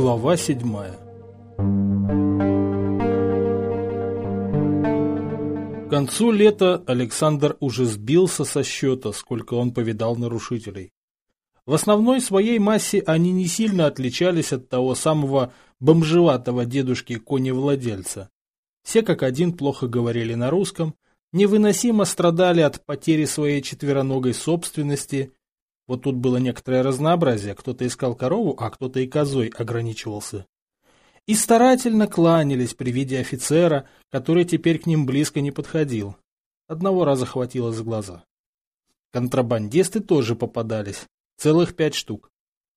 Глава седьмая К концу лета Александр уже сбился со счета, сколько он повидал нарушителей. В основной своей массе они не сильно отличались от того самого бомжеватого дедушки-коневладельца. Все как один плохо говорили на русском, невыносимо страдали от потери своей четвероногой собственности. Вот тут было некоторое разнообразие, кто-то искал корову, а кто-то и козой ограничивался. И старательно кланялись при виде офицера, который теперь к ним близко не подходил. Одного раза хватило за глаза. Контрабандисты тоже попадались, целых пять штук.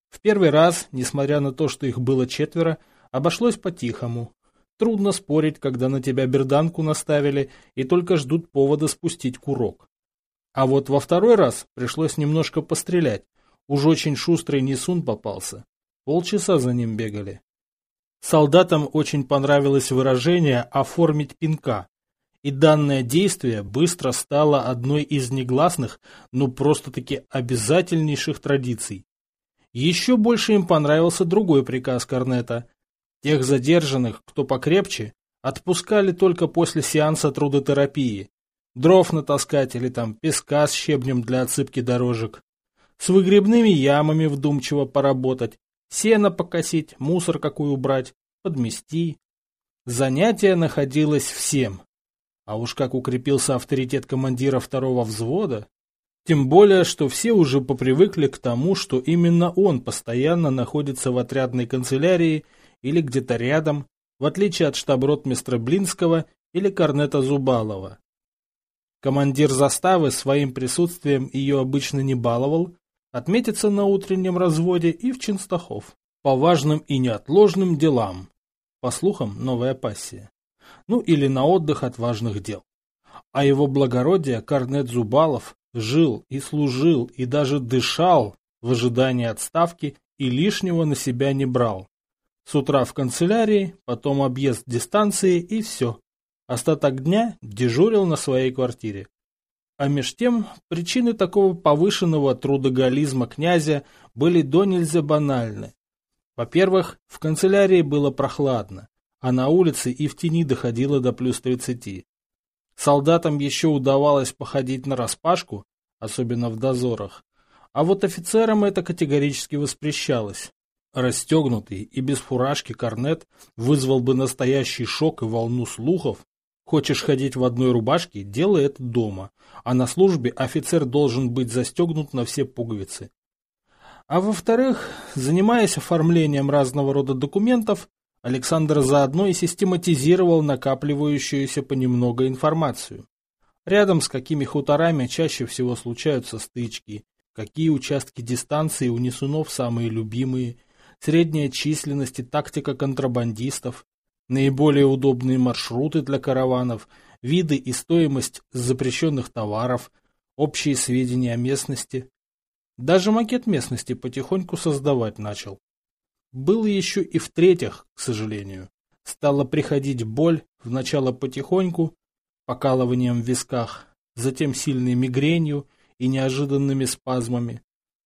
В первый раз, несмотря на то, что их было четверо, обошлось по-тихому. Трудно спорить, когда на тебя берданку наставили и только ждут повода спустить курок. А вот во второй раз пришлось немножко пострелять. Уж очень шустрый несун попался. Полчаса за ним бегали. Солдатам очень понравилось выражение «оформить пинка», и данное действие быстро стало одной из негласных, но просто-таки обязательнейших традиций. Еще больше им понравился другой приказ Корнета Тех задержанных, кто покрепче, отпускали только после сеанса трудотерапии. Дров натаскать или там песка с щебнем для отсыпки дорожек. С выгребными ямами вдумчиво поработать, сено покосить, мусор какой убрать, подмести. Занятие находилось всем. А уж как укрепился авторитет командира второго взвода. Тем более, что все уже попривыкли к тому, что именно он постоянно находится в отрядной канцелярии или где-то рядом, в отличие от штаб-ротмистра Блинского или корнета Зубалова. Командир заставы своим присутствием ее обычно не баловал, отметится на утреннем разводе и в Чинстахов. По важным и неотложным делам. По слухам, новая пассия. Ну или на отдых от важных дел. А его благородие Корнет Зубалов жил и служил и даже дышал в ожидании отставки и лишнего на себя не брал. С утра в канцелярии, потом объезд дистанции и все. Остаток дня дежурил на своей квартире. А меж тем, причины такого повышенного трудоголизма князя были до нельзя банальны. Во-первых, в канцелярии было прохладно, а на улице и в тени доходило до плюс 30. Солдатам еще удавалось походить на распашку, особенно в дозорах, а вот офицерам это категорически воспрещалось. Расстегнутый и без фуражки корнет вызвал бы настоящий шок и волну слухов. Хочешь ходить в одной рубашке – делай это дома, а на службе офицер должен быть застегнут на все пуговицы. А во-вторых, занимаясь оформлением разного рода документов, Александр заодно и систематизировал накапливающуюся понемногу информацию. Рядом с какими хуторами чаще всего случаются стычки, какие участки дистанции у несунов самые любимые – средняя численность и тактика контрабандистов, наиболее удобные маршруты для караванов, виды и стоимость запрещенных товаров, общие сведения о местности. Даже макет местности потихоньку создавать начал. Было еще и в-третьих, к сожалению. Стала приходить боль, вначале потихоньку, покалыванием в висках, затем сильной мигренью и неожиданными спазмами,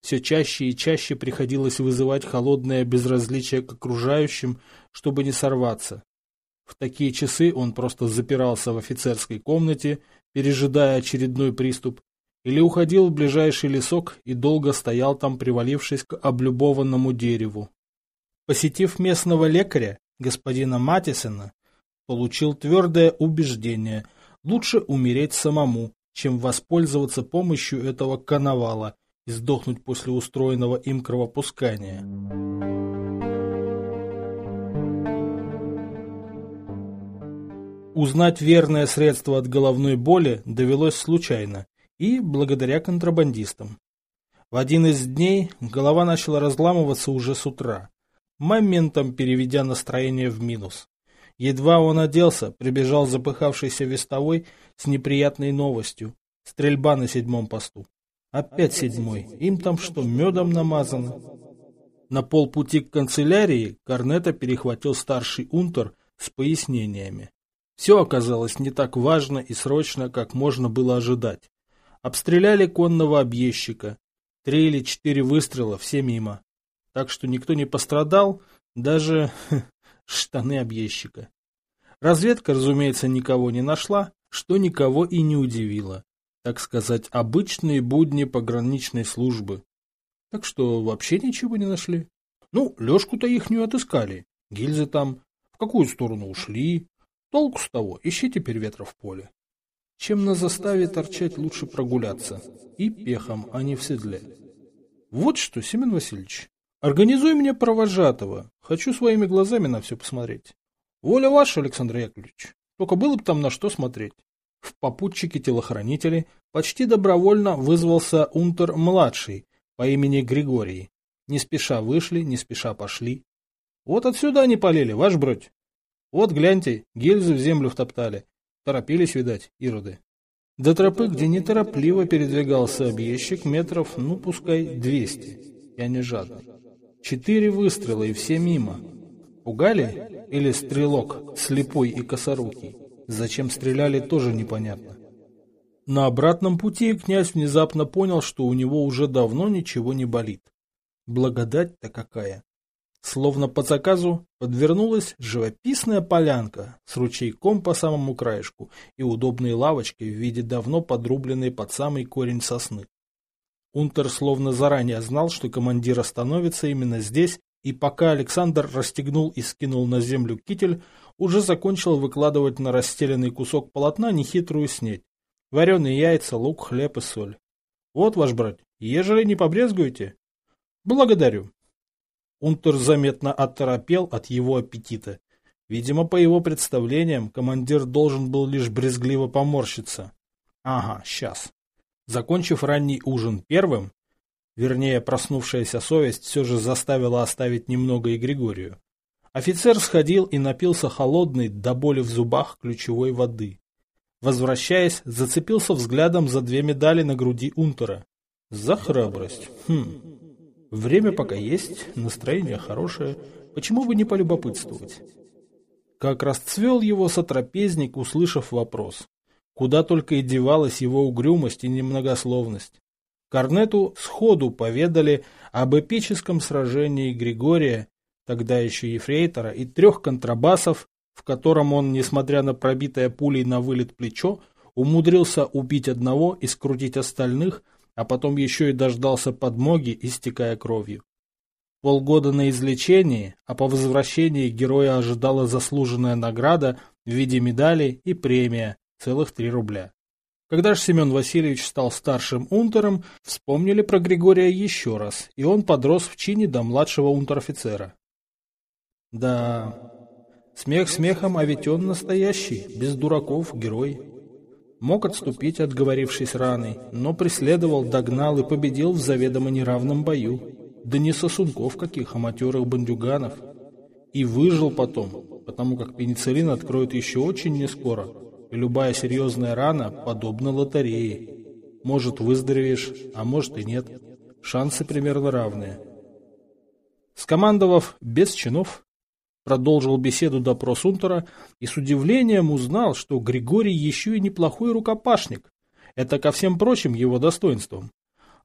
все чаще и чаще приходилось вызывать холодное безразличие к окружающим, чтобы не сорваться. В такие часы он просто запирался в офицерской комнате, пережидая очередной приступ, или уходил в ближайший лесок и долго стоял там, привалившись к облюбованному дереву. Посетив местного лекаря, господина Матисона, получил твердое убеждение – лучше умереть самому, чем воспользоваться помощью этого коновала – и сдохнуть после устроенного им кровопускания. Узнать верное средство от головной боли довелось случайно и благодаря контрабандистам. В один из дней голова начала разламываться уже с утра, моментом переведя настроение в минус. Едва он оделся, прибежал запыхавшийся вестовой с неприятной новостью. Стрельба на седьмом посту. Опять седьмой. Им там что, медом намазано? На полпути к канцелярии Корнета перехватил старший унтер с пояснениями. Все оказалось не так важно и срочно, как можно было ожидать. Обстреляли конного объездчика. Три или четыре выстрела, все мимо. Так что никто не пострадал, Даже штаны объездчика. Разведка, разумеется, никого не нашла, что никого и не удивило. Так сказать, обычные будни пограничной службы. Так что вообще ничего не нашли. Ну, Лешку-то их не отыскали. Гильзы там в какую сторону ушли. Толку с того, ищи теперь ветра в поле. Чем на заставе торчать, лучше прогуляться. И пехом, а не в седле. Вот что, Семен Васильевич, организуй мне провожатого. Хочу своими глазами на все посмотреть. Воля ваша, Александр Яковлевич. Только было бы там на что смотреть. В попутчике телохранители почти добровольно вызвался унтер-младший по имени Григорий. Не спеша вышли, не спеша пошли. Вот отсюда они полили, ваш бродь. Вот гляньте, гильзы в землю втоптали. Торопились, видать, ироды. До тропы, где неторопливо передвигался объездчик, метров, ну, пускай, двести. Я не жадный. Четыре выстрела, и все мимо. Пугали? Или стрелок, слепой и косорукий? Зачем стреляли, тоже непонятно. На обратном пути князь внезапно понял, что у него уже давно ничего не болит. Благодать-то какая! Словно по заказу подвернулась живописная полянка с ручейком по самому краешку и удобной лавочкой в виде давно подрубленной под самый корень сосны. Унтер словно заранее знал, что командир остановится именно здесь, и пока Александр расстегнул и скинул на землю китель, уже закончил выкладывать на расстеленный кусок полотна нехитрую снеть. Вареные яйца, лук, хлеб и соль. Вот, ваш брат, ежели не побрезгуете? Благодарю. Унтер заметно оторопел от его аппетита. Видимо, по его представлениям, командир должен был лишь брезгливо поморщиться. Ага, сейчас. Закончив ранний ужин первым, вернее, проснувшаяся совесть все же заставила оставить немного и Григорию, офицер сходил и напился холодной до боли в зубах ключевой воды. Возвращаясь, зацепился взглядом за две медали на груди Унтера. За храбрость. Хм. Время пока есть, настроение хорошее, почему бы не полюбопытствовать? Как расцвел его сотрапезник, услышав вопрос. Куда только и девалась его угрюмость и немногословность. Корнету сходу поведали об эпическом сражении Григория, тогда еще ефрейтора, и трех контрабасов, в котором он, несмотря на пробитое пулей на вылет плечо, умудрился убить одного и скрутить остальных – а потом еще и дождался подмоги, истекая кровью. Полгода на излечении, а по возвращении героя ожидала заслуженная награда в виде медали и премия, целых три рубля. Когда же Семен Васильевич стал старшим унтером, вспомнили про Григория еще раз, и он подрос в чине до младшего унтер-офицера. Да, смех смехом, а ведь он настоящий, без дураков, герой. Мог отступить, отговорившись раной, но преследовал, догнал и победил в заведомо неравном бою. Да не сосунков каких, а матерых бандюганов. И выжил потом, потому как пенициллин откроют еще очень нескоро, любая серьезная рана подобна лотерее. Может выздоровеешь, а может и нет. Шансы примерно равные. Скомандовав без чинов, Продолжил беседу допрос Унтера и с удивлением узнал, что Григорий еще и неплохой рукопашник. Это ко всем прочим его достоинствам.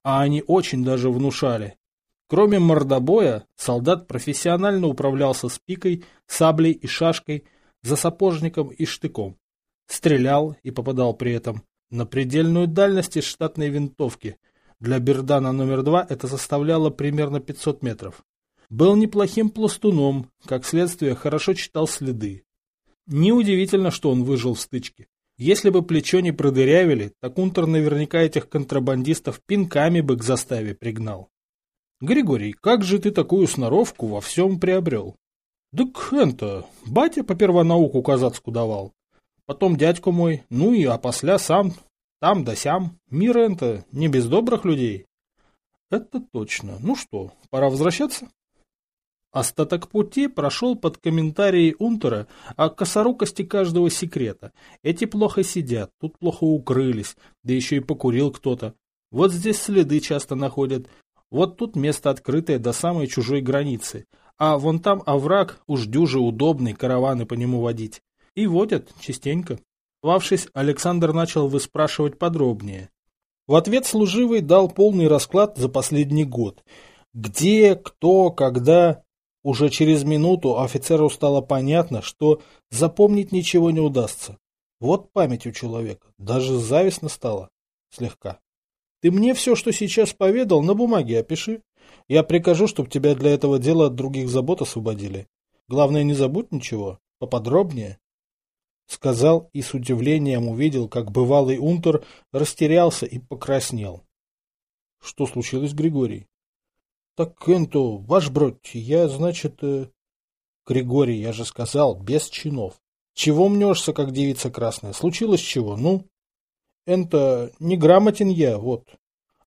А они очень даже внушали. Кроме мордобоя, солдат профессионально управлялся с пикой, саблей и шашкой, за сапожником и штыком. Стрелял и попадал при этом на предельную дальность из штатной винтовки. Для Бердана номер два это составляло примерно 500 метров. Был неплохим пластуном, как следствие хорошо читал следы. Неудивительно, что он выжил в стычке. Если бы плечо не продырявили, так Унтер наверняка этих контрабандистов пинками бы к заставе пригнал. Григорий, как же ты такую сноровку во всем приобрел? Так это, батя по первонауку казацку давал. Потом дядьку мой, ну и опосля сам, там да сям. Мир это не без добрых людей. Это точно. Ну что, пора возвращаться? Остаток пути прошел под комментарии Унтера о косорукости каждого секрета. Эти плохо сидят, тут плохо укрылись, да еще и покурил кто-то. Вот здесь следы часто находят, вот тут место открытое до самой чужой границы, а вон там овраг уж дюже удобный, караваны по нему водить. И водят частенько. Вавшись, Александр начал выспрашивать подробнее. В ответ служивый дал полный расклад за последний год. Где, кто, когда Уже через минуту офицеру стало понятно, что запомнить ничего не удастся. Вот память у человека, даже завистно стало. Слегка. Ты мне все, что сейчас поведал, на бумаге опиши. Я прикажу, чтобы тебя для этого дела от других забот освободили. Главное, не забудь ничего. Поподробнее. Сказал и с удивлением увидел, как бывалый унтер растерялся и покраснел. Что случилось, Григорий? Так, Энто, ваш бродь, я, значит... Э... Григорий, я же сказал, без чинов. Чего мнешься, как девица красная? Случилось чего, ну? Энто, неграмотен я, вот.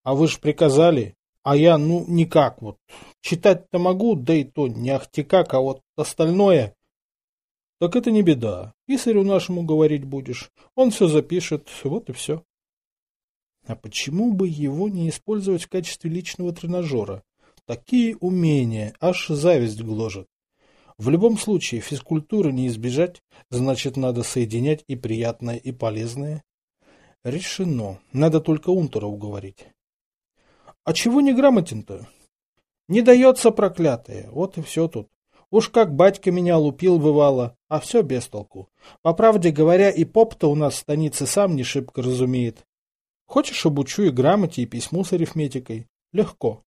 А вы ж приказали, а я, ну, никак, вот. Читать-то могу, да и то не ахти как, а вот остальное... Так это не беда. Писарю нашему говорить будешь. Он все запишет, вот и все. А почему бы его не использовать в качестве личного тренажера? Такие умения, аж зависть гложет. В любом случае, физкультуры не избежать, значит, надо соединять и приятное, и полезное. Решено. Надо только Унтера уговорить. А чего не грамотен-то? Не дается проклятое. Вот и все тут. Уж как батька меня лупил бывало, а все без толку. По правде говоря, и поп-то у нас в станице сам не шибко разумеет. Хочешь, обучу и грамоте, и письму с арифметикой? Легко.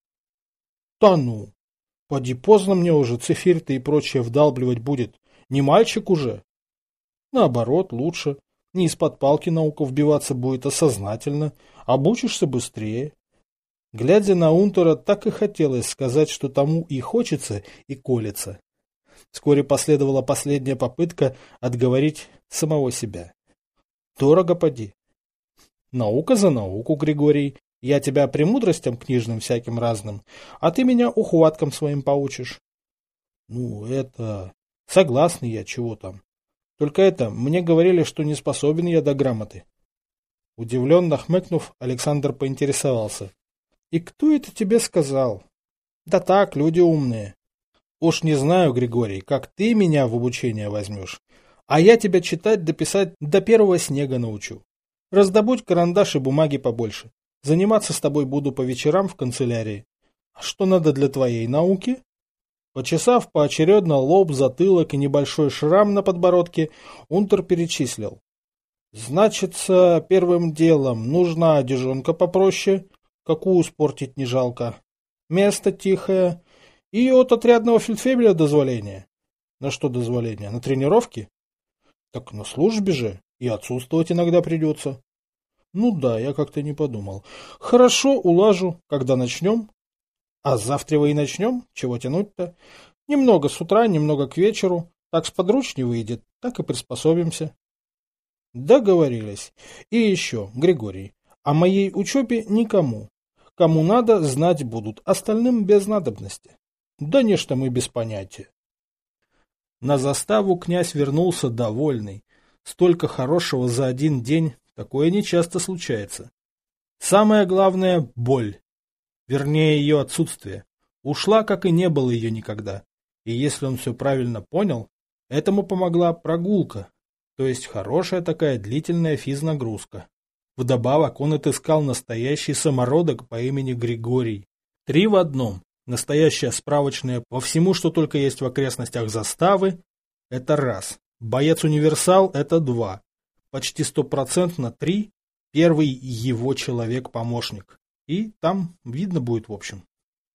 Да ну! Поди поздно мне уже цифирь-то и прочее вдалбливать будет. Не мальчик уже. Наоборот, лучше. Не из-под палки наука вбиваться будет, а сознательно. Обучишься быстрее. Глядя на Унтера, так и хотелось сказать, что тому и хочется, и колется. Вскоре последовала последняя попытка отговорить самого себя. Дорого поди. Наука за науку, Григорий. Я тебя премудростям книжным всяким разным, а ты меня ухваткам своим поучишь. Ну, это... Согласный я, чего там. Только это, мне говорили, что не способен я до грамоты. Удивленно хмыкнув, Александр поинтересовался. И кто это тебе сказал? Да так, люди умные. Уж не знаю, Григорий, как ты меня в обучение возьмешь, а я тебя читать дописать до первого снега научу. Раздобудь карандаш и бумаги побольше. Заниматься с тобой буду по вечерам в канцелярии. А что надо для твоей науки? Почесав поочередно лоб, затылок и небольшой шрам на подбородке, Унтер перечислил. Значится, первым делом нужна одежонка попроще, какую спортить не жалко. Место тихое и от отрядного фельдфебеля дозволение. На что дозволение? На тренировки? Так на службе же, и отсутствовать иногда придется. Ну да, я как-то не подумал. Хорошо, улажу. Когда начнем? А завтра вы и начнем? Чего тянуть-то? Немного с утра, немного к вечеру. Так сподручнее выйдет, так и приспособимся. Договорились. И еще, Григорий, о моей учебе никому. Кому надо, знать будут, остальным без надобности. Да нечто мы без понятия. На заставу князь вернулся довольный. Столько хорошего за один день Такое нечасто случается. Самое главное – боль. Вернее, ее отсутствие. Ушла, как и не было ее никогда. И если он все правильно понял, этому помогла прогулка, то есть хорошая такая длительная физнагрузка. Вдобавок он отыскал настоящий самородок по имени Григорий. Три в одном. Настоящая справочная по всему, что только есть в окрестностях заставы – это раз. Боец-универсал – это два почти стопроцентно три, первый его человек-помощник. И там видно будет в общем.